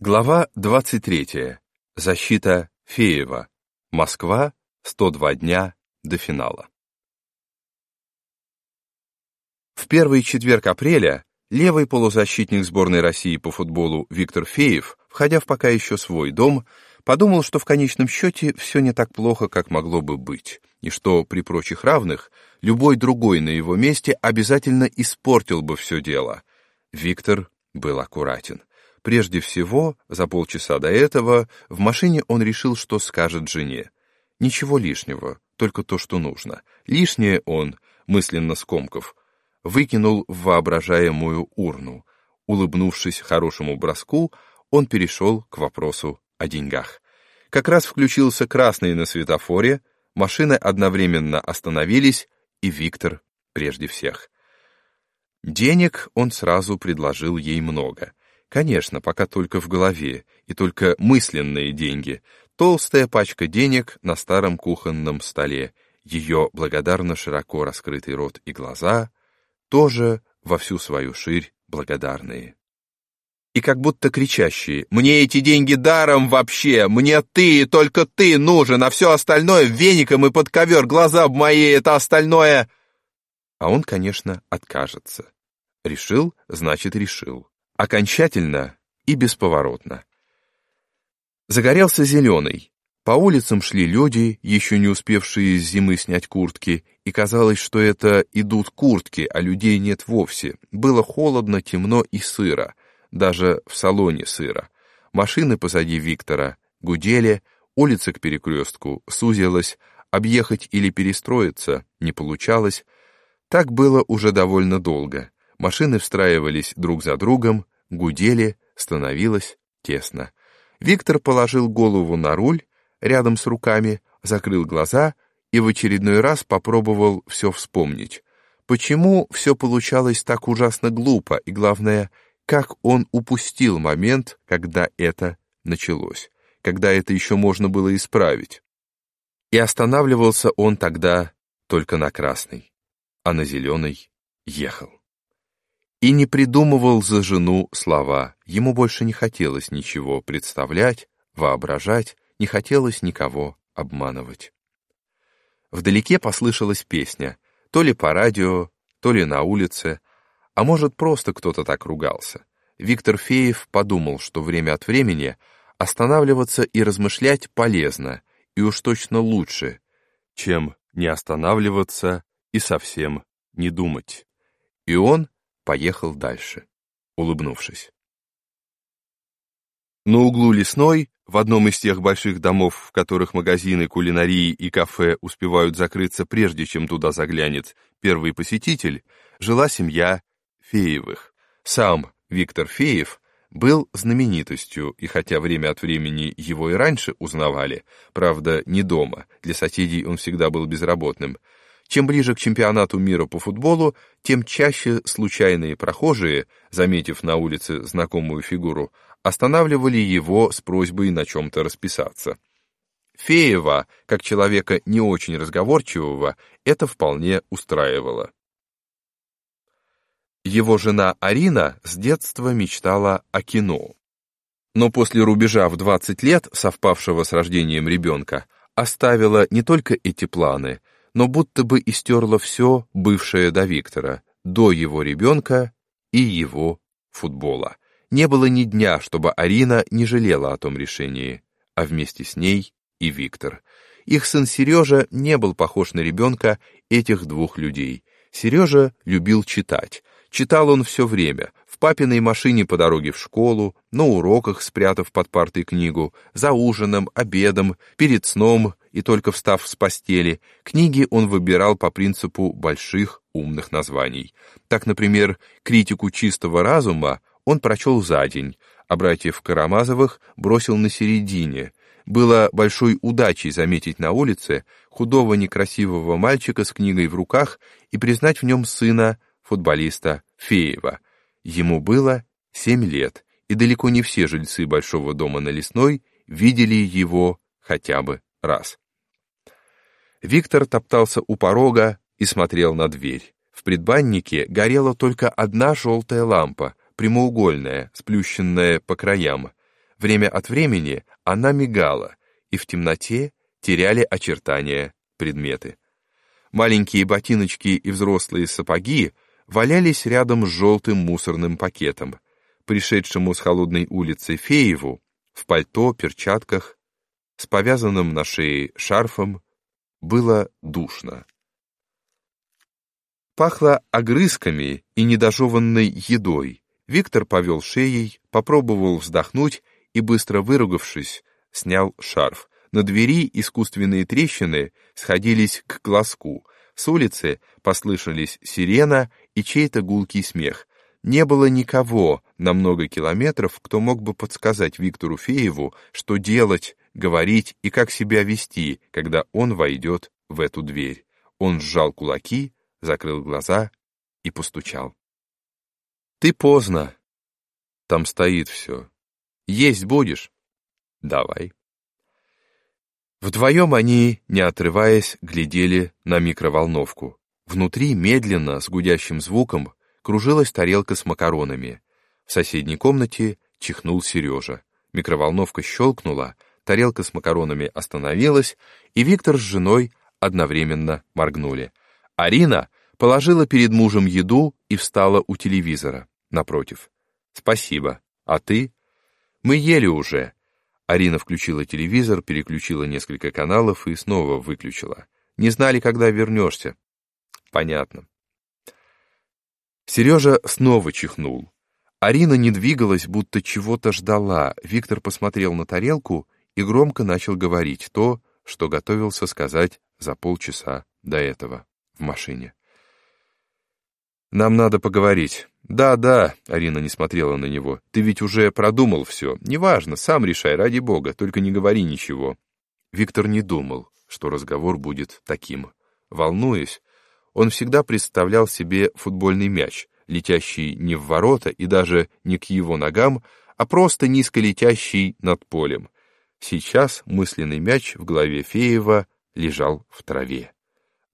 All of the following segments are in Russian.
Глава 23. Защита Феева. Москва. 102 дня до финала. В первый четверг апреля левый полузащитник сборной России по футболу Виктор Феев, входя в пока еще свой дом, подумал, что в конечном счете все не так плохо, как могло бы быть, и что при прочих равных любой другой на его месте обязательно испортил бы все дело. Виктор был аккуратен. Прежде всего, за полчаса до этого, в машине он решил, что скажет жене. Ничего лишнего, только то, что нужно. Лишнее он, мысленно скомков, выкинул в воображаемую урну. Улыбнувшись хорошему броску, он перешел к вопросу о деньгах. Как раз включился красный на светофоре, машины одновременно остановились, и Виктор прежде всех. Денег он сразу предложил ей много. Конечно, пока только в голове, и только мысленные деньги. Толстая пачка денег на старом кухонном столе, ее благодарно широко раскрытый рот и глаза, тоже во всю свою ширь благодарные. И как будто кричащие «Мне эти деньги даром вообще! Мне ты, только ты нужен, а все остальное веником и под ковер, глаза б мои, это остальное...» А он, конечно, откажется. Решил, значит, решил окончательно и бесповоротно. Загорелся зеленый. По улицам шли люди, еще не успевшие с зимы снять куртки, и казалось, что это идут куртки, а людей нет вовсе. Было холодно, темно и сыро, даже в салоне сыро. Машины позади Виктора гудели, улица к перекрестку сузилась, объехать или перестроиться не получалось. Так было уже довольно долго. Машины встраивались друг за другом, гудели, становилось тесно. Виктор положил голову на руль, рядом с руками, закрыл глаза и в очередной раз попробовал все вспомнить. Почему все получалось так ужасно глупо, и главное, как он упустил момент, когда это началось, когда это еще можно было исправить. И останавливался он тогда только на красный, а на зеленый ехал. И не придумывал за жену слова. Ему больше не хотелось ничего представлять, воображать, не хотелось никого обманывать. Вдалеке послышалась песня, то ли по радио, то ли на улице, а может, просто кто-то так ругался. Виктор Феев подумал, что время от времени останавливаться и размышлять полезно, и уж точно лучше, чем не останавливаться и совсем не думать. И он поехал дальше, улыбнувшись. На углу Лесной, в одном из тех больших домов, в которых магазины, кулинарии и кафе успевают закрыться прежде, чем туда заглянет первый посетитель, жила семья Феевых. Сам Виктор Феев был знаменитостью, и хотя время от времени его и раньше узнавали, правда, не дома, для соседей он всегда был безработным, чем ближе к чемпионату мира по футболу, тем чаще случайные прохожие, заметив на улице знакомую фигуру, останавливали его с просьбой на чем-то расписаться. Феева, как человека не очень разговорчивого, это вполне устраивало. Его жена Арина с детства мечтала о кино. Но после рубежа в 20 лет, совпавшего с рождением ребенка, оставила не только эти планы, но будто бы истерла все, бывшее до Виктора, до его ребенка и его футбола. Не было ни дня, чтобы Арина не жалела о том решении, а вместе с ней и Виктор. Их сын Сережа не был похож на ребенка этих двух людей. Сережа любил читать. Читал он все время, в папиной машине по дороге в школу, на уроках, спрятав под партой книгу, за ужином, обедом, перед сном и только встав с постели, книги он выбирал по принципу больших умных названий. Так, например, «Критику чистого разума» он прочел за день, а братьев Карамазовых бросил на середине. Было большой удачей заметить на улице худого некрасивого мальчика с книгой в руках и признать в нем сына футболиста Феева. Ему было семь лет, и далеко не все жильцы Большого дома на Лесной видели его хотя бы раз. Виктор топтался у порога и смотрел на дверь. В предбаннике горела только одна желтая лампа, прямоугольная, сплющенная по краям. Время от времени она мигала, и в темноте теряли очертания предметы. Маленькие ботиночки и взрослые сапоги валялись рядом с желтым мусорным пакетом. Пришедшему с холодной улицы Фееву в пальто, перчатках, с повязанным на шее шарфом, было душно. Пахло огрызками и недожеванной едой. Виктор повел шеей, попробовал вздохнуть и, быстро выругавшись, снял шарф. На двери искусственные трещины сходились к глазку. С улицы послышались сирена и чей-то гулкий смех. Не было никого на много километров, кто мог бы подсказать Виктору Фееву, что делать, говорить и как себя вести, когда он войдет в эту дверь. Он сжал кулаки, закрыл глаза и постучал. «Ты поздно. Там стоит все. Есть будешь? Давай». Вдвоем они, не отрываясь, глядели на микроволновку. Внутри, медленно, с гудящим звуком, кружилась тарелка с макаронами. В соседней комнате чихнул Сережа. Микроволновка щелкнула, тарелка с макаронами остановилась, и Виктор с женой одновременно моргнули. Арина положила перед мужем еду и встала у телевизора, напротив. «Спасибо. А ты?» «Мы ели уже». Арина включила телевизор, переключила несколько каналов и снова выключила. «Не знали, когда вернешься». «Понятно». Сережа снова чихнул. Арина не двигалась, будто чего-то ждала. Виктор посмотрел на тарелку и громко начал говорить то, что готовился сказать за полчаса до этого в машине. «Нам надо поговорить». «Да, да», — Арина не смотрела на него, — «ты ведь уже продумал все. Неважно, сам решай, ради бога, только не говори ничего». Виктор не думал, что разговор будет таким. Волнуясь, он всегда представлял себе футбольный мяч, летящий не в ворота и даже не к его ногам, а просто низко летящий над полем. Сейчас мысленный мяч в голове Феева лежал в траве.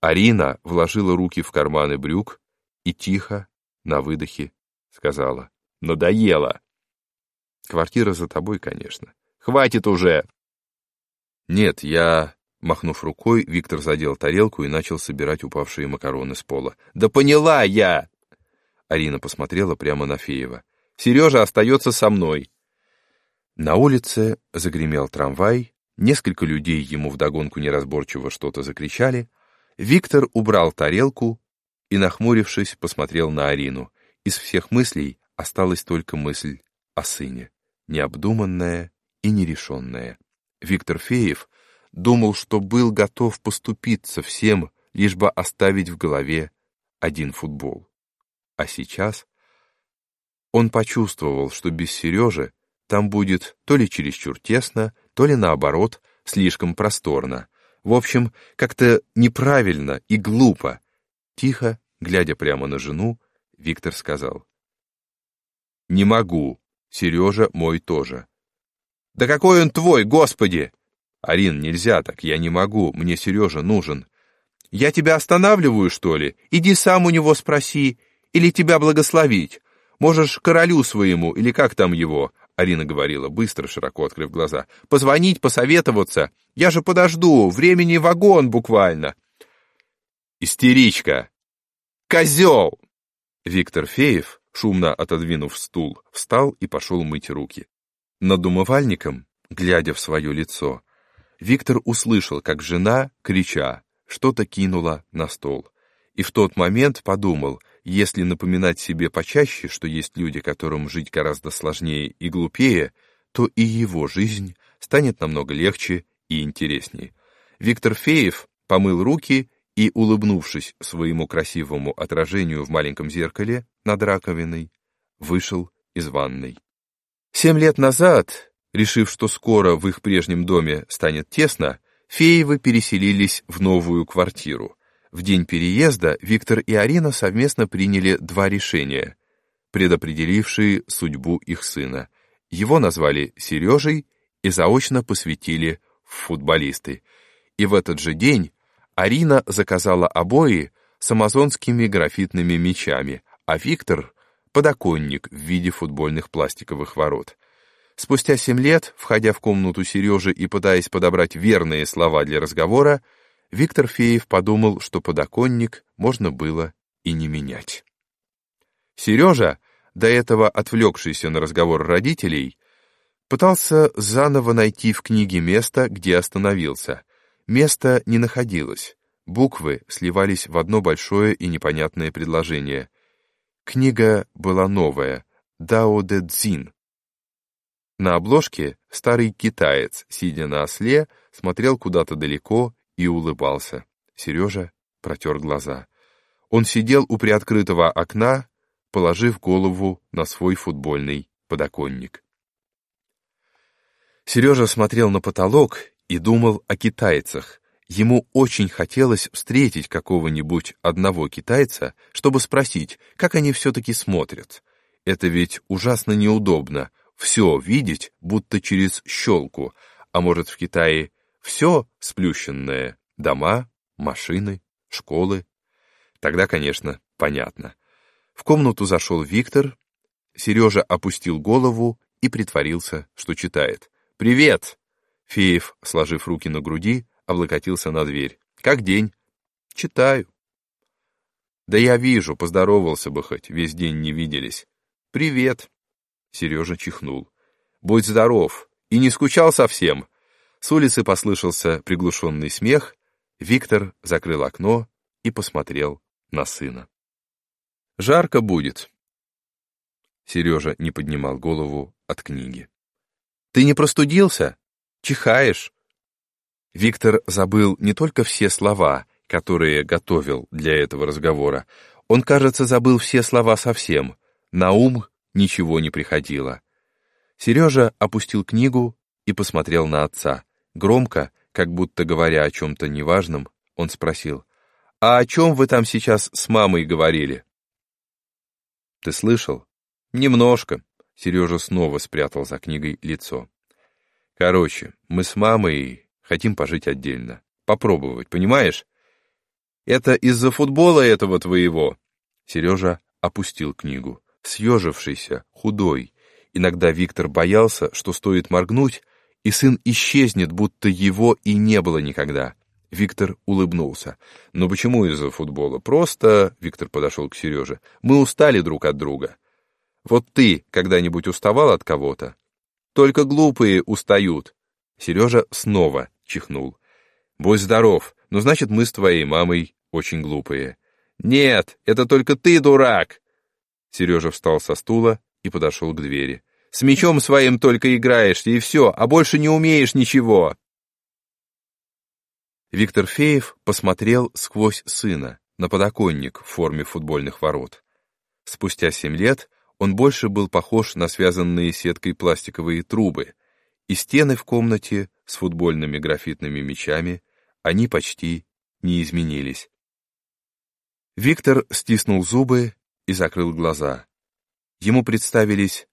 Арина вложила руки в карманы брюк и тихо, на выдохе, сказала «Надоело!» «Квартира за тобой, конечно. Хватит уже!» «Нет, я...» Махнув рукой, Виктор задел тарелку и начал собирать упавшие макароны с пола. «Да поняла я!» Арина посмотрела прямо на Феева. «Сережа остается со мной!» На улице загремел трамвай, несколько людей ему вдогонку неразборчиво что-то закричали, Виктор убрал тарелку и, нахмурившись, посмотрел на Арину. Из всех мыслей осталась только мысль о сыне, необдуманная и нерешенная. Виктор Феев думал, что был готов поступиться всем, лишь бы оставить в голове один футбол. А сейчас он почувствовал, что без Сережи там будет то ли чересчур тесно, то ли наоборот, слишком просторно, в общем, как-то неправильно и глупо. Тихо, глядя прямо на жену, Виктор сказал. «Не могу. Сережа мой тоже». «Да какой он твой, господи!» «Арин, нельзя так, я не могу, мне Сережа нужен». «Я тебя останавливаю, что ли? Иди сам у него спроси, или тебя благословить. Можешь королю своему, или как там его, Арина говорила, быстро, широко открыв глаза. «Позвонить, посоветоваться. Я же подожду, времени вагон буквально». «Истеричка! Козел!» Виктор Феев, шумно отодвинув стул, встал и пошел мыть руки. Над умывальником, глядя в свое лицо, Виктор услышал, как жена, крича, что-то кинула на стол. И в тот момент подумал, если напоминать себе почаще, что есть люди, которым жить гораздо сложнее и глупее, то и его жизнь станет намного легче и интереснее. Виктор Феев помыл руки и, улыбнувшись своему красивому отражению в маленьком зеркале над раковиной, вышел из ванной. Семь лет назад, решив, что скоро в их прежнем доме станет тесно, Феевы переселились в новую квартиру — в день переезда Виктор и Арина совместно приняли два решения, предопределившие судьбу их сына. Его назвали Сережей и заочно посвятили в футболисты. И в этот же день Арина заказала обои с амазонскими графитными мечами, а Виктор — подоконник в виде футбольных пластиковых ворот. Спустя семь лет, входя в комнату Сережи и пытаясь подобрать верные слова для разговора, Виктор Феев подумал, что подоконник можно было и не менять. Сережа, до этого отвлекшийся на разговор родителей, пытался заново найти в книге место, где остановился. Место не находилось. Буквы сливались в одно большое и непонятное предложение. Книга была новая, Дао Дэ Цзин. На обложке старый китаец, сидя на осле, смотрел куда-то далеко и улыбался. Сережа протер глаза. Он сидел у приоткрытого окна, положив голову на свой футбольный подоконник. Сережа смотрел на потолок и думал о китайцах. Ему очень хотелось встретить какого-нибудь одного китайца, чтобы спросить, как они все-таки смотрят. Это ведь ужасно неудобно, все видеть, будто через щелку, а может в Китае все сплющенное, дома, машины, школы. Тогда, конечно, понятно. В комнату зашел Виктор, Сережа опустил голову и притворился, что читает. «Привет!» Феев, сложив руки на груди, облокотился на дверь. «Как день?» «Читаю». «Да я вижу, поздоровался бы хоть, весь день не виделись». «Привет!» Сережа чихнул. «Будь здоров! И не скучал совсем!» С улицы послышался приглушенный смех. Виктор закрыл окно и посмотрел на сына. «Жарко будет!» Сережа не поднимал голову от книги. «Ты не простудился? Чихаешь?» Виктор забыл не только все слова, которые готовил для этого разговора. Он, кажется, забыл все слова совсем. На ум ничего не приходило. Сережа опустил книгу и посмотрел на отца. Громко, как будто говоря о чем-то неважном, он спросил, «А о чем вы там сейчас с мамой говорили?» «Ты слышал?» «Немножко», — Сережа снова спрятал за книгой лицо. «Короче, мы с мамой хотим пожить отдельно. Попробовать, понимаешь? Это из-за футбола этого твоего?» Сережа опустил книгу съежившийся, худой. Иногда Виктор боялся, что стоит моргнуть, и сын исчезнет, будто его и не было никогда. Виктор улыбнулся. «Но почему из-за футбола? Просто...» — Виктор подошел к Сереже. «Мы устали друг от друга. Вот ты когда-нибудь уставал от кого-то? Только глупые устают». Сережа снова чихнул. «Будь здоров, но значит, мы с твоей мамой очень глупые». «Нет, это только ты дурак!» Сережа встал со стула и подошел к двери. «С мечом своим только играешься, и все, а больше не умеешь ничего!» Виктор Феев посмотрел сквозь сына на подоконник в форме футбольных ворот. Спустя семь лет он больше был похож на связанные сеткой пластиковые трубы, и стены в комнате с футбольными графитными мячами, они почти не изменились. Виктор стиснул зубы и закрыл глаза. Ему представились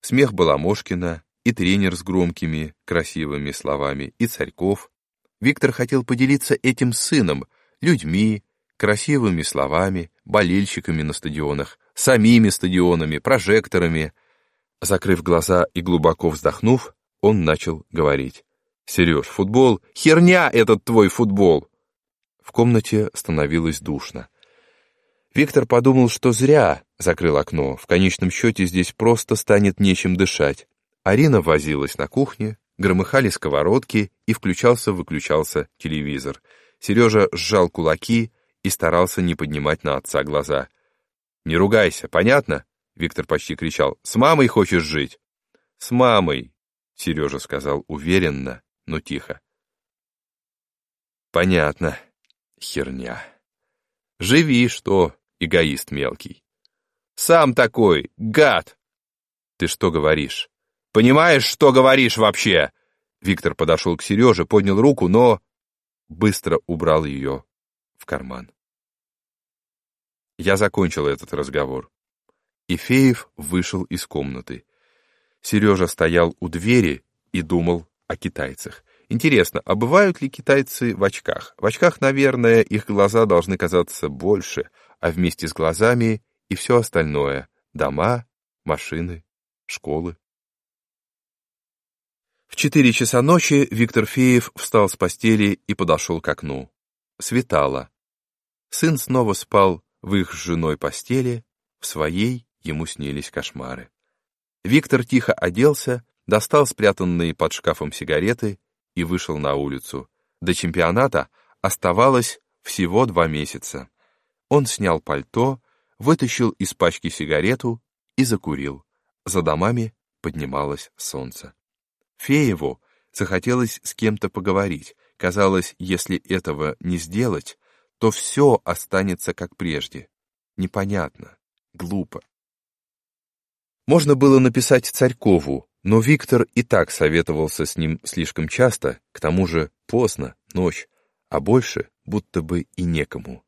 смех Баламошкина и тренер с громкими, красивыми словами, и Царьков. Виктор хотел поделиться этим сыном, людьми, красивыми словами, болельщиками на стадионах, самими стадионами, прожекторами. Закрыв глаза и глубоко вздохнув, он начал говорить. «Сереж, футбол? Херня этот твой футбол!» В комнате становилось душно. Виктор подумал, что зря закрыл окно. В конечном счете здесь просто станет нечем дышать. Арина возилась на кухне, громыхали сковородки и включался-выключался телевизор. Сережа сжал кулаки и старался не поднимать на отца глаза. «Не ругайся, понятно?» — Виктор почти кричал. «С мамой хочешь жить?» «С мамой», — Сережа сказал уверенно, но тихо. «Понятно. Херня. Живи, что?» эгоист мелкий. Сам такой, гад! Ты что говоришь? Понимаешь, что говоришь вообще? Виктор подошел к Сереже, поднял руку, но быстро убрал ее в карман. Я закончил этот разговор. И Феев вышел из комнаты. Сережа стоял у двери и думал о китайцах. Интересно, а бывают ли китайцы в очках? В очках, наверное, их глаза должны казаться больше, а вместе с глазами и все остальное — дома, машины, школы. В четыре часа ночи Виктор Феев встал с постели и подошел к окну. Светало. Сын снова спал в их с женой постели, в своей ему снились кошмары. Виктор тихо оделся, достал спрятанные под шкафом сигареты и вышел на улицу. До чемпионата оставалось всего два месяца. Он снял пальто, вытащил из пачки сигарету и закурил. За домами поднималось солнце. Фееву захотелось с кем-то поговорить. Казалось, если этого не сделать, то все останется как прежде. Непонятно, глупо. Можно было написать Царькову, но Виктор и так советовался с ним слишком часто, к тому же поздно, ночь, а больше будто бы и некому.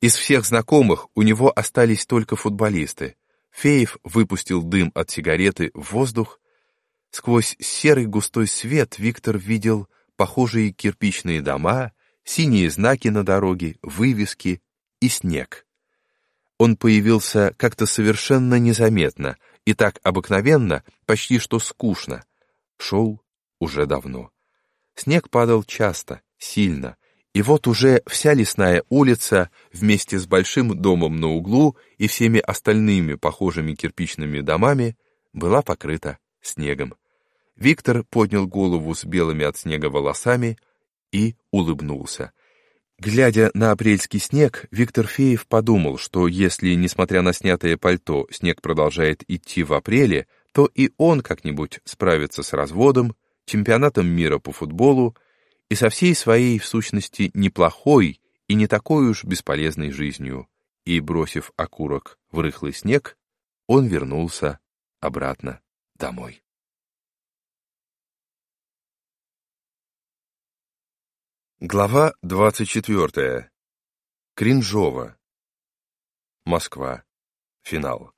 Из всех знакомых у него остались только футболисты. Феев выпустил дым от сигареты в воздух Сквозь серый густой свет Виктор видел похожие кирпичные дома, синие знаки на дороге, вывески и снег. Он появился как-то совершенно незаметно и так обыкновенно, почти что скучно. Шел уже давно. Снег падал часто, сильно, и вот уже вся лесная улица вместе с большим домом на углу и всеми остальными похожими кирпичными домами была покрыта снегом. Виктор поднял голову с белыми от снега волосами и улыбнулся. Глядя на апрельский снег, Виктор Феев подумал, что если, несмотря на снятое пальто, снег продолжает идти в апреле, то и он как-нибудь справится с разводом, чемпионатом мира по футболу и со всей своей, в сущности, неплохой и не такой уж бесполезной жизнью. И, бросив окурок в рыхлый снег, он вернулся обратно домой. Глава 24. Кринжова. Москва. Финал.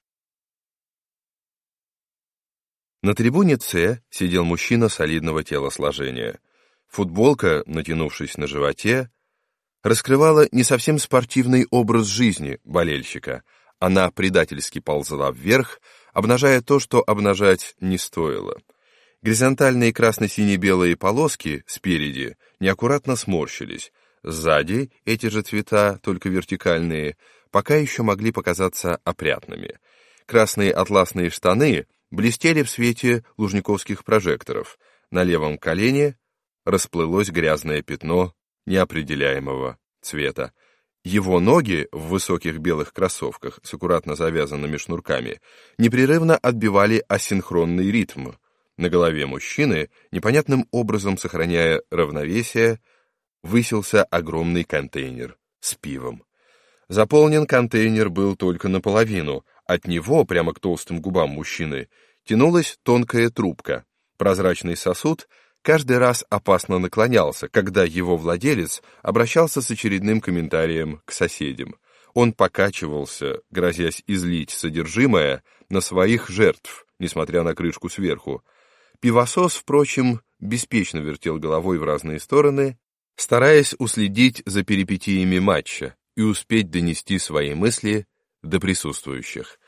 На трибуне «С» сидел мужчина солидного телосложения. Футболка, натянувшись на животе, раскрывала не совсем спортивный образ жизни болельщика. Она предательски ползла вверх, обнажая то, что обнажать не стоило — Горизонтальные красно-сине-белые полоски спереди неаккуратно сморщились. Сзади эти же цвета, только вертикальные, пока еще могли показаться опрятными. Красные атласные штаны блестели в свете лужниковских прожекторов. На левом колене расплылось грязное пятно неопределяемого цвета. Его ноги в высоких белых кроссовках с аккуратно завязанными шнурками непрерывно отбивали асинхронный ритм, на голове мужчины, непонятным образом сохраняя равновесие, высился огромный контейнер с пивом. Заполнен контейнер был только наполовину, от него, прямо к толстым губам мужчины, тянулась тонкая трубка. Прозрачный сосуд каждый раз опасно наклонялся, когда его владелец обращался с очередным комментарием к соседям. Он покачивался, грозясь излить содержимое на своих жертв, несмотря на крышку сверху, Пивосос, впрочем, беспечно вертел головой в разные стороны, стараясь уследить за перипетиями матча и успеть донести свои мысли до присутствующих.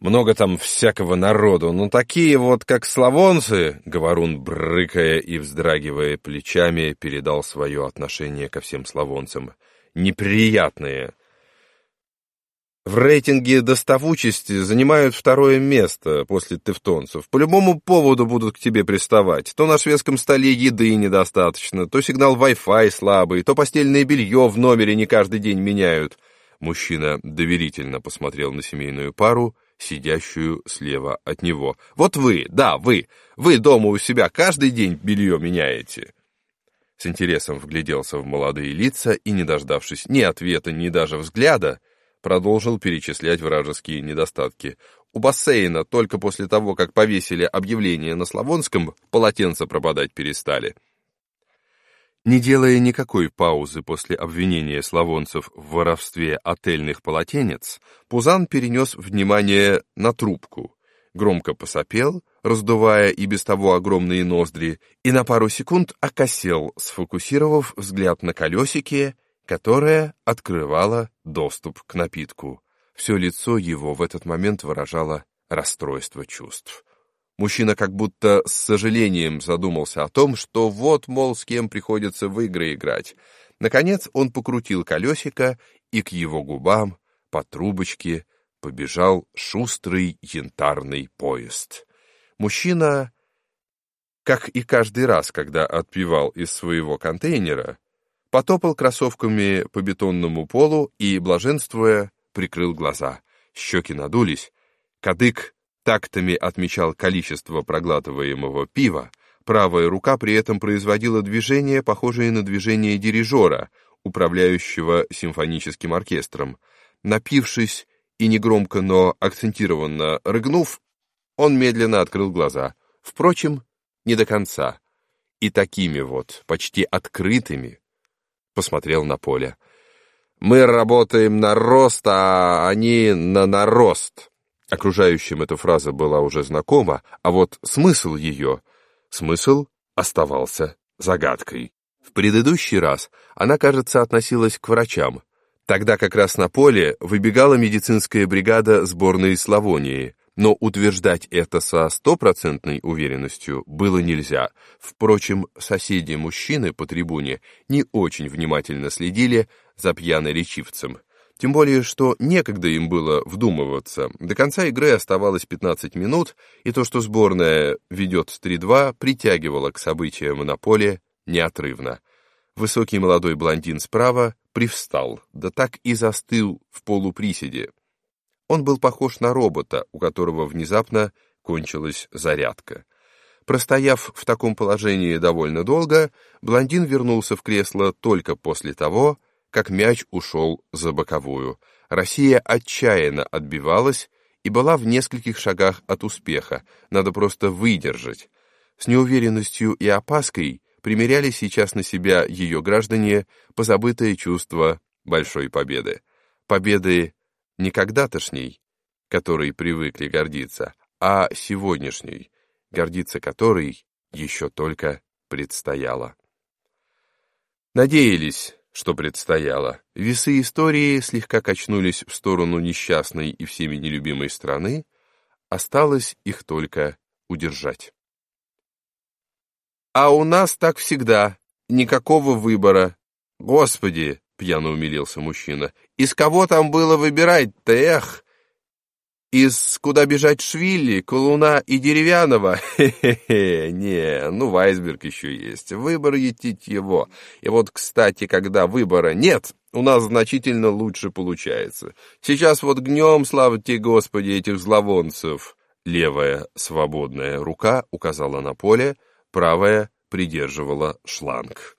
«Много там всякого народу, но такие вот, как славонцы», — Говорун, брыкая и вздрагивая плечами, передал свое отношение ко всем славонцам, — «неприятные». В рейтинге доставучести занимают второе место после тевтонцев. По любому поводу будут к тебе приставать. То на шведском столе еды недостаточно, то сигнал Wi-Fi слабый, то постельное белье в номере не каждый день меняют. Мужчина доверительно посмотрел на семейную пару, сидящую слева от него. «Вот вы, да, вы, вы дома у себя каждый день белье меняете?» С интересом вгляделся в молодые лица и, не дождавшись ни ответа, ни даже взгляда, продолжил перечислять вражеские недостатки. У бассейна только после того, как повесили объявление на Славонском, полотенца пропадать перестали. Не делая никакой паузы после обвинения славонцев в воровстве отельных полотенец, Пузан перенес внимание на трубку, громко посопел, раздувая и без того огромные ноздри, и на пару секунд окосел, сфокусировав взгляд на колесике которая открывала доступ к напитку. Все лицо его в этот момент выражало расстройство чувств. Мужчина как будто с сожалением задумался о том, что вот, мол, с кем приходится в игры играть. Наконец он покрутил колесико, и к его губам, по трубочке, побежал шустрый янтарный поезд. Мужчина, как и каждый раз, когда отпивал из своего контейнера, потопал кроссовками по бетонному полу и, блаженствуя, прикрыл глаза. Щеки надулись, кадык тактами отмечал количество проглатываемого пива, правая рука при этом производила движение, похожее на движение дирижера, управляющего симфоническим оркестром. Напившись и негромко, но акцентированно рыгнув, он медленно открыл глаза. Впрочем, не до конца. И такими вот, почти открытыми, посмотрел на поле. «Мы работаем на рост, а они на нарост». Окружающим эта фраза была уже знакома, а вот смысл ее, смысл оставался загадкой. В предыдущий раз она, кажется, относилась к врачам. Тогда как раз на поле выбегала медицинская бригада сборной Славонии, но утверждать это со стопроцентной уверенностью было нельзя. Впрочем, соседи-мужчины по трибуне не очень внимательно следили за пьяно-речивцем. Тем более, что некогда им было вдумываться. До конца игры оставалось 15 минут, и то, что сборная ведет 3-2, притягивало к событиям на поле неотрывно. Высокий молодой блондин справа привстал, да так и застыл в полуприседе. Он был похож на робота, у которого внезапно кончилась зарядка. Простояв в таком положении довольно долго, блондин вернулся в кресло только после того, как мяч ушел за боковую. Россия отчаянно отбивалась и была в нескольких шагах от успеха, надо просто выдержать. С неуверенностью и опаской примеряли сейчас на себя ее граждане позабытое чувство большой победы. Победы не когда-тошней, которой привыкли гордиться, а сегодняшней, гордиться которой еще только предстояло. Надеялись, что предстояло. Весы истории слегка качнулись в сторону несчастной и всеми нелюбимой страны, осталось их только удержать. «А у нас так всегда, никакого выбора. Господи!» — пьяно умилился мужчина. «Из кого там было выбирать-то! Из «Куда бежать Швилли», Колуна и Деревянного? Хе-хе-хе, не, ну Вайсберг еще есть. Выбор етить его. И вот, кстати, когда выбора нет, у нас значительно лучше получается. Сейчас вот гнем, слава тебе, Господи, этих зловонцев. Левая свободная рука указала на поле, правая придерживала шланг.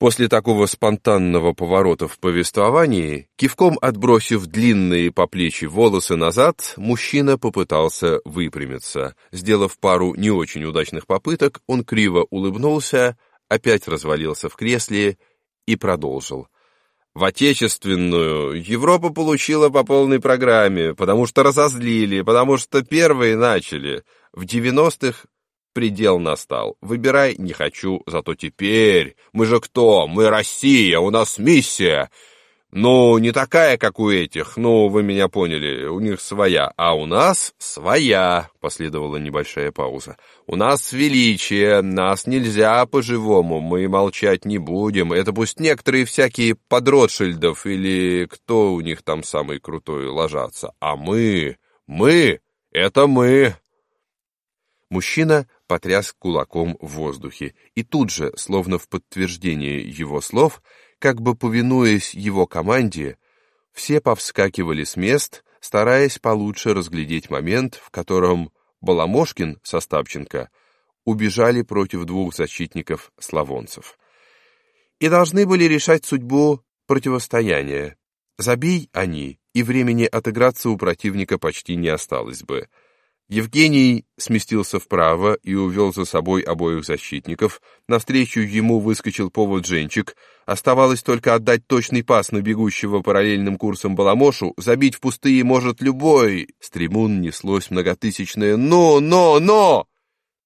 После такого спонтанного поворота в повествовании, кивком отбросив длинные по плечи волосы назад, мужчина попытался выпрямиться. Сделав пару не очень удачных попыток, он криво улыбнулся, опять развалился в кресле и продолжил. В отечественную Европа получила по полной программе, потому что разозлили, потому что первые начали. В девяностых Предел настал. Выбирай не хочу, зато теперь. Мы же кто? Мы Россия, у нас миссия. Ну, не такая, как у этих, ну, вы меня поняли, у них своя, а у нас своя, последовала небольшая пауза. У нас величие, нас нельзя по-живому, мы молчать не будем, это пусть некоторые всякие подротшильдов или кто у них там самый крутой ложатся, а мы, мы, это мы. Мужчина потряс кулаком в воздухе, и тут же, словно в подтверждение его слов, как бы повинуясь его команде, все повскакивали с мест, стараясь получше разглядеть момент, в котором Баламошкин со Стапченко убежали против двух защитников славонцев. И должны были решать судьбу противостояния. Забей они, и времени отыграться у противника почти не осталось бы. Евгений сместился вправо и увел за собой обоих защитников. Навстречу ему выскочил повод Женчик. Оставалось только отдать точный пас на бегущего параллельным курсом Баламошу. Забить в пустые может любой. С трибун неслось многотысячное «но, но, но!».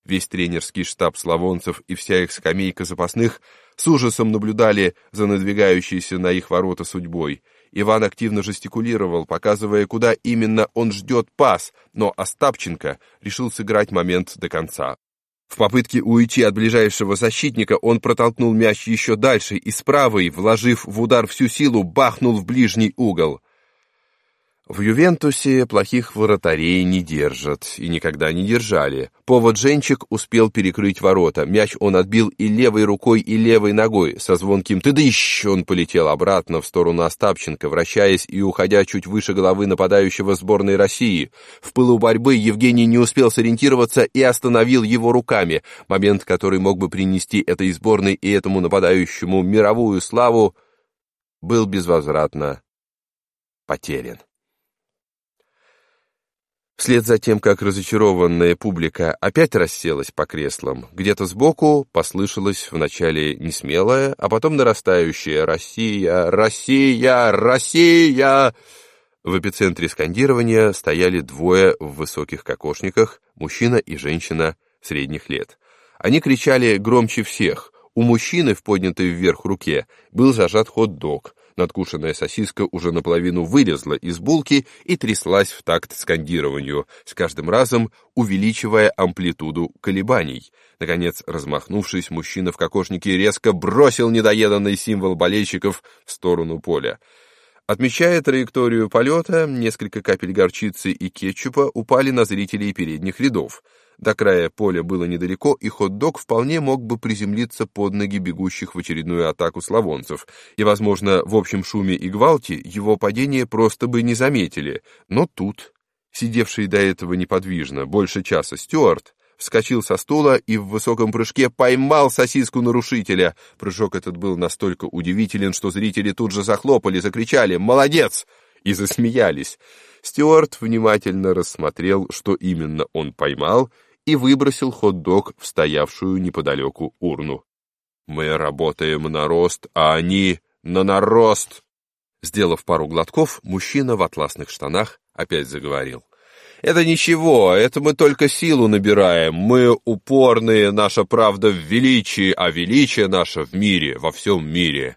Весь тренерский штаб славонцев и вся их скамейка запасных с ужасом наблюдали за надвигающейся на их ворота судьбой. Иван активно жестикулировал, показывая, куда именно он ждет пас, но Остапченко решил сыграть момент до конца. В попытке уйти от ближайшего защитника он протолкнул мяч еще дальше и с правой, вложив в удар всю силу, бахнул в ближний угол. В Ювентусе плохих вратарей не держат и никогда не держали. Повод Женчик успел перекрыть ворота. Мяч он отбил и левой рукой, и левой ногой. Со звонким «тыдыщ» он полетел обратно в сторону Остапченко, вращаясь и уходя чуть выше головы нападающего сборной России. В пылу борьбы Евгений не успел сориентироваться и остановил его руками. Момент, который мог бы принести этой сборной и этому нападающему мировую славу, был безвозвратно потерян. Вслед за тем, как разочарованная публика опять расселась по креслам, где-то сбоку послышалось вначале несмелое, а потом нарастающее «Россия! Россия! Россия!». В эпицентре скандирования стояли двое в высоких кокошниках, мужчина и женщина средних лет. Они кричали громче всех. У мужчины в поднятой вверх руке был зажат хот-дог, Надкушенная сосиска уже наполовину вылезла из булки и тряслась в такт скандированию, с каждым разом увеличивая амплитуду колебаний. Наконец, размахнувшись, мужчина в кокошнике резко бросил недоеданный символ болельщиков в сторону поля. Отмечая траекторию полета, несколько капель горчицы и кетчупа упали на зрителей передних рядов — до края поля было недалеко, и хот-дог вполне мог бы приземлиться под ноги бегущих в очередную атаку славонцев, и, возможно, в общем шуме и гвалте его падение просто бы не заметили. Но тут, сидевший до этого неподвижно больше часа Стюарт, вскочил со стула и в высоком прыжке поймал сосиску нарушителя. Прыжок этот был настолько удивителен, что зрители тут же захлопали, закричали «Молодец!» и засмеялись. Стюарт внимательно рассмотрел, что именно он поймал, и выбросил хот-дог в стоявшую неподалеку урну. «Мы работаем на рост, а они на нарост!» Сделав пару глотков, мужчина в атласных штанах опять заговорил. «Это ничего, это мы только силу набираем. Мы упорные, наша правда в величии, а величие наше в мире, во всем мире.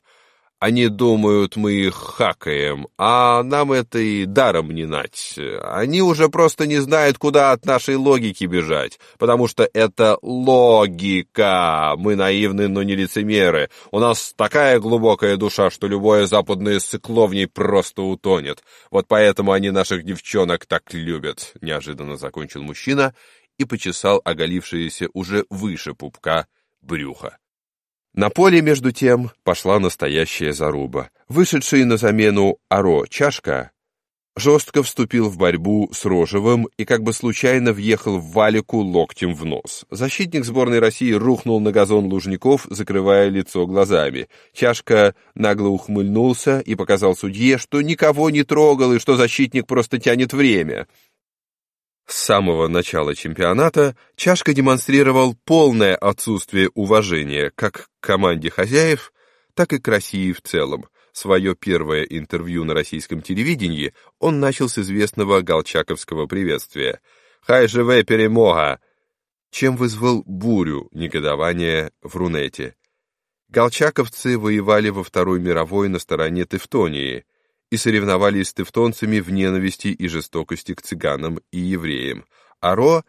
Они думают, мы их хакаем, а нам это и даром не нать. Они уже просто не знают, куда от нашей логики бежать, потому что это логика. Мы наивны, но не лицемеры. У нас такая глубокая душа, что любое западное сыкло в ней просто утонет. Вот поэтому они наших девчонок так любят, неожиданно закончил мужчина и почесал оголившееся уже выше пупка брюха. На поле, между тем, пошла настоящая заруба. Вышедший на замену Аро Чашка жестко вступил в борьбу с Рожевым и как бы случайно въехал в Валику локтем в нос. Защитник сборной России рухнул на газон Лужников, закрывая лицо глазами. Чашка нагло ухмыльнулся и показал судье, что никого не трогал и что защитник просто тянет время. С самого начала чемпионата Чашка демонстрировал полное отсутствие уважения как к команде хозяев, так и к России в целом. Свое первое интервью на российском телевидении он начал с известного галчаковского приветствия «Хай живе перемога!», чем вызвал бурю негодования в Рунете. Галчаковцы воевали во Второй мировой на стороне Тевтонии – и соревновались с тевтонцами в ненависти и жестокости к цыганам и евреям. Аро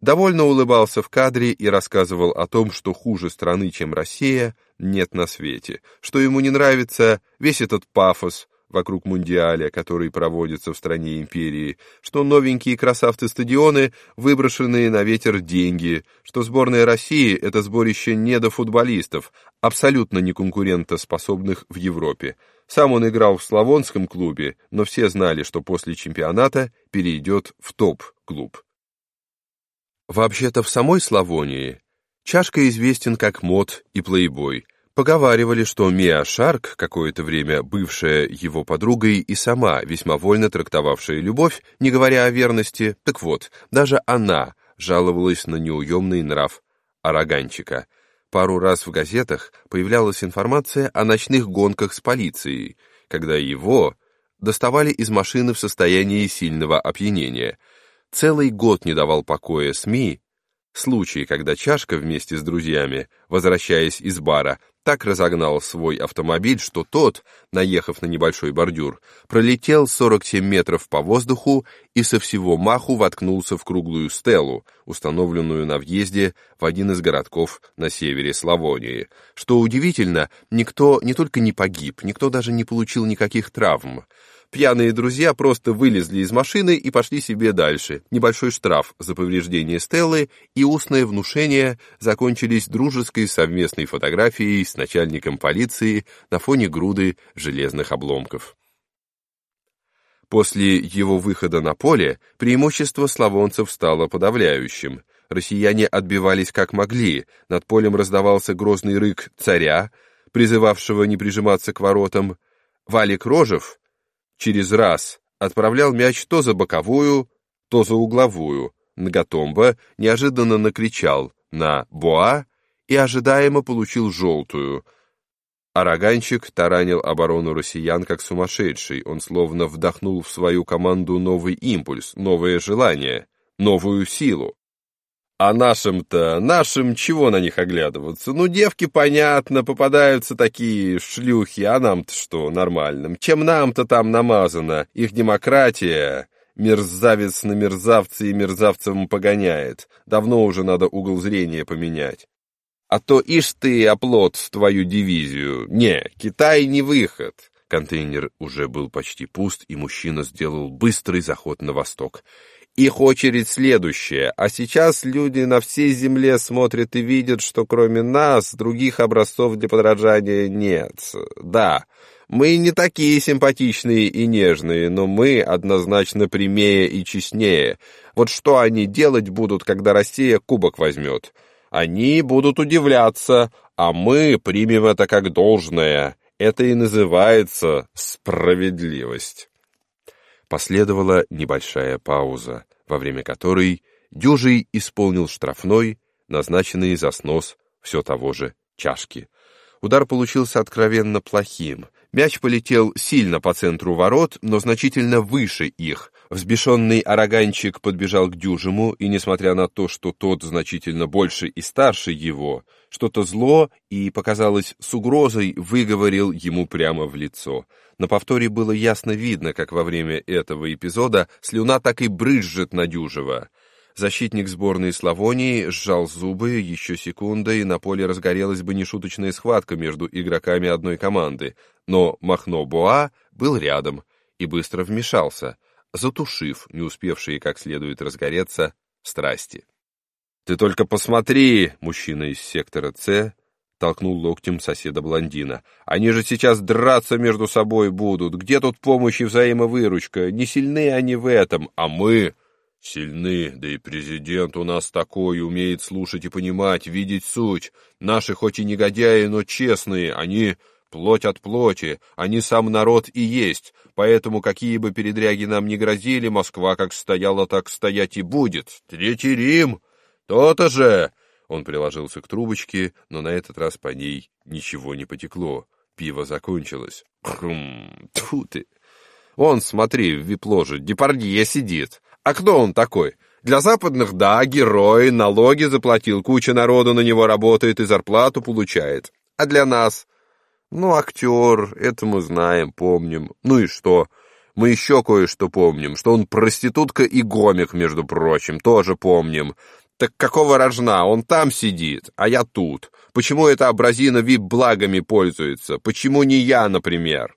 довольно улыбался в кадре и рассказывал о том, что хуже страны, чем Россия, нет на свете, что ему не нравится весь этот пафос вокруг Мундиаля, который проводится в стране империи, что новенькие красавцы-стадионы выброшенные на ветер деньги, что сборная России — это сборище недофутболистов, абсолютно неконкурентоспособных в Европе, сам он играл в Славонском клубе, но все знали, что после чемпионата перейдет в топ-клуб. Вообще-то в самой Славонии Чашка известен как мод и плейбой. Поговаривали, что Миа Шарк, какое-то время бывшая его подругой и сама весьма вольно трактовавшая любовь, не говоря о верности, так вот, даже она жаловалась на неуемный нрав араганчика — Пару раз в газетах появлялась информация о ночных гонках с полицией, когда его доставали из машины в состоянии сильного опьянения. Целый год не давал покоя СМИ Случай, когда Чашка вместе с друзьями, возвращаясь из бара, так разогнал свой автомобиль, что тот, наехав на небольшой бордюр, пролетел 47 метров по воздуху и со всего маху воткнулся в круглую стелу, установленную на въезде в один из городков на севере Славонии. Что удивительно, никто не только не погиб, никто даже не получил никаких травм. Пьяные друзья просто вылезли из машины и пошли себе дальше. Небольшой штраф за повреждение Стеллы и устное внушение закончились дружеской совместной фотографией с начальником полиции на фоне груды железных обломков. После его выхода на поле преимущество славонцев стало подавляющим. Россияне отбивались как могли, над полем раздавался грозный рык царя, призывавшего не прижиматься к воротам. Валик Рожев, через раз отправлял мяч то за боковую, то за угловую. Нагатомба неожиданно накричал на «Боа» и ожидаемо получил желтую. Араганчик таранил оборону россиян как сумасшедший, он словно вдохнул в свою команду новый импульс, новое желание, новую силу. А нашим-то, нашим чего на них оглядываться? Ну, девки, понятно, попадаются такие шлюхи, а нам-то что, нормальным? Чем нам-то там намазано? Их демократия, мерзавец на мерзавца и мерзавцем погоняет. Давно уже надо угол зрения поменять. А то ишь ты, оплот, твою дивизию. Не, Китай не выход. Контейнер уже был почти пуст, и мужчина сделал быстрый заход на восток. Их очередь следующая, а сейчас люди на всей земле смотрят и видят, что кроме нас других образцов для подражания нет. Да, мы не такие симпатичные и нежные, но мы однозначно прямее и честнее. Вот что они делать будут, когда Россия кубок возьмет? Они будут удивляться, а мы примем это как должное. Это и называется справедливость. Последовала небольшая пауза, во время которой Дюжий исполнил штрафной, назначенный за снос все того же чашки. Удар получился откровенно плохим. Мяч полетел сильно по центру ворот, но значительно выше их. Взбешенный араганчик подбежал к Дюжему, и, несмотря на то, что тот значительно больше и старше его, что-то зло и, показалось, с угрозой выговорил ему прямо в лицо — на повторе было ясно видно, как во время этого эпизода слюна так и брызжет на Дюжева. Защитник сборной Славонии сжал зубы, еще секунда, и на поле разгорелась бы нешуточная схватка между игроками одной команды. Но Махно Боа был рядом и быстро вмешался, затушив не успевшие как следует разгореться страсти. «Ты только посмотри!» — мужчина из сектора С толкнул локтем соседа-блондина. «Они же сейчас драться между собой будут. Где тут помощь и взаимовыручка? Не сильны они в этом, а мы...» «Сильны, да и президент у нас такой, умеет слушать и понимать, видеть суть. Наши хоть и негодяи, но честные, они плоть от плоти, они сам народ и есть, поэтому какие бы передряги нам ни грозили, Москва как стояла, так стоять и будет. Третий Рим! То-то же! Он приложился к трубочке, но на этот раз по ней ничего не потекло. Пиво закончилось. Хм, тьфу ты. Он, смотри, в вип-ложе, Депардье сидит. А кто он такой? Для западных, да, герой, налоги заплатил, куча народу на него работает и зарплату получает. А для нас? Ну, актер, это мы знаем, помним. Ну и что? Мы еще кое-что помним, что он проститутка и гомик, между прочим, тоже помним. Так какого рожна? Он там сидит, а я тут. Почему эта абразина вип-благами пользуется? Почему не я, например?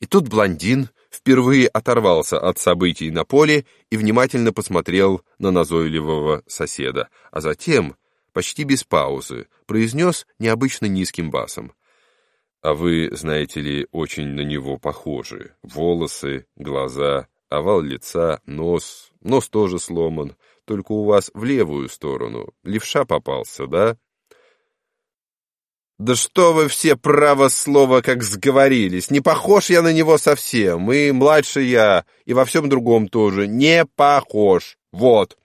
И тут блондин впервые оторвался от событий на поле и внимательно посмотрел на назойливого соседа, а затем, почти без паузы, произнес необычно низким басом. «А вы, знаете ли, очень на него похожи. Волосы, глаза, овал лица, нос, нос тоже сломан только у вас в левую сторону. Левша попался, да? Да что вы все право слова как сговорились. Не похож я на него совсем. И младше я, и во всем другом тоже. Не похож. Вот.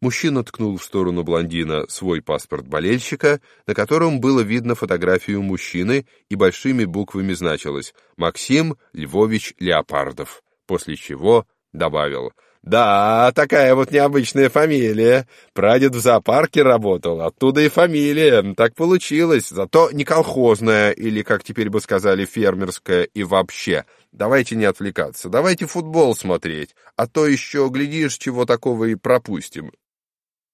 Мужчина ткнул в сторону блондина свой паспорт болельщика, на котором было видно фотографию мужчины и большими буквами значилось «Максим Львович Леопардов», после чего добавил — Да, такая вот необычная фамилия. Прадед в зоопарке работал, оттуда и фамилия. Так получилось, зато не колхозная, или, как теперь бы сказали, фермерская и вообще. Давайте не отвлекаться, давайте футбол смотреть, а то еще, глядишь, чего такого и пропустим.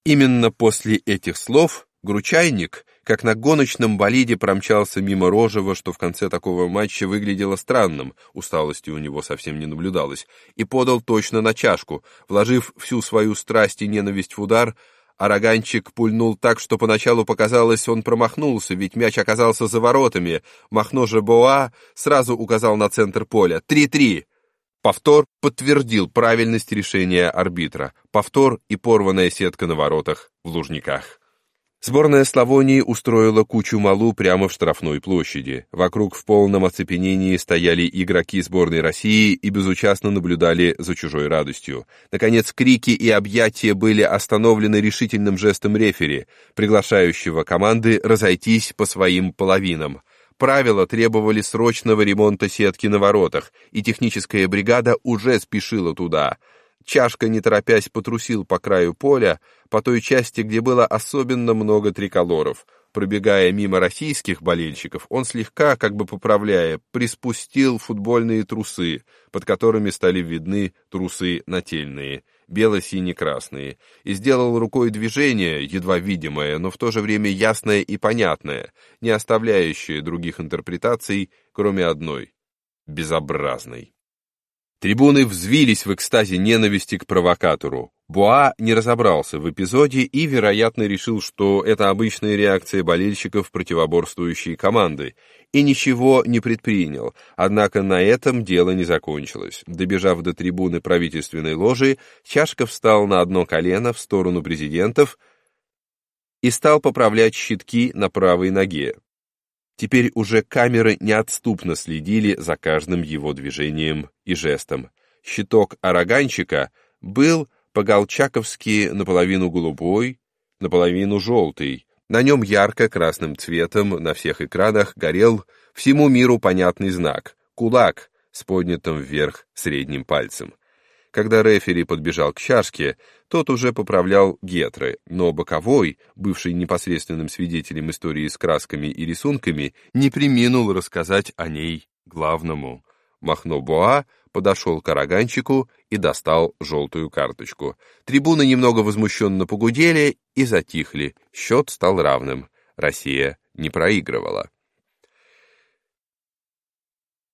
Именно после этих слов Гручайник, как на гоночном болиде, промчался мимо Рожева, что в конце такого матча выглядело странным, усталости у него совсем не наблюдалось, и подал точно на чашку, вложив всю свою страсть и ненависть в удар, а роганчик пульнул так, что поначалу показалось, он промахнулся, ведь мяч оказался за воротами. Махно же Боа сразу указал на центр поля. Три-три. Повтор подтвердил правильность решения арбитра. Повтор и порванная сетка на воротах в Лужниках. Сборная Славонии устроила кучу малу прямо в штрафной площади. Вокруг в полном оцепенении стояли игроки сборной России и безучастно наблюдали за чужой радостью. Наконец, крики и объятия были остановлены решительным жестом рефери, приглашающего команды разойтись по своим половинам. Правила требовали срочного ремонта сетки на воротах, и техническая бригада уже спешила туда — Чашка, не торопясь, потрусил по краю поля, по той части, где было особенно много триколоров. Пробегая мимо российских болельщиков, он слегка, как бы поправляя, приспустил футбольные трусы, под которыми стали видны трусы нательные, бело-сине-красные, и сделал рукой движение, едва видимое, но в то же время ясное и понятное, не оставляющее других интерпретаций, кроме одной — безобразной. Трибуны взвились в экстазе ненависти к провокатору. Буа не разобрался в эпизоде и, вероятно, решил, что это обычная реакция болельщиков противоборствующей команды, и ничего не предпринял, однако на этом дело не закончилось. Добежав до трибуны правительственной ложи, Чашков встал на одно колено в сторону президентов и стал поправлять щитки на правой ноге. Теперь уже камеры неотступно следили за каждым его движением и жестом. Щиток араганчика был по-галчаковски наполовину голубой, наполовину желтый. На нем ярко-красным цветом на всех экранах горел всему миру понятный знак — кулак с поднятым вверх средним пальцем. Когда рефери подбежал к чашке, тот уже поправлял гетры, но боковой, бывший непосредственным свидетелем истории с красками и рисунками, не приминул рассказать о ней главному. Махно Боа подошел к араганчику и достал желтую карточку. Трибуны немного возмущенно погудели и затихли. Счет стал равным. Россия не проигрывала.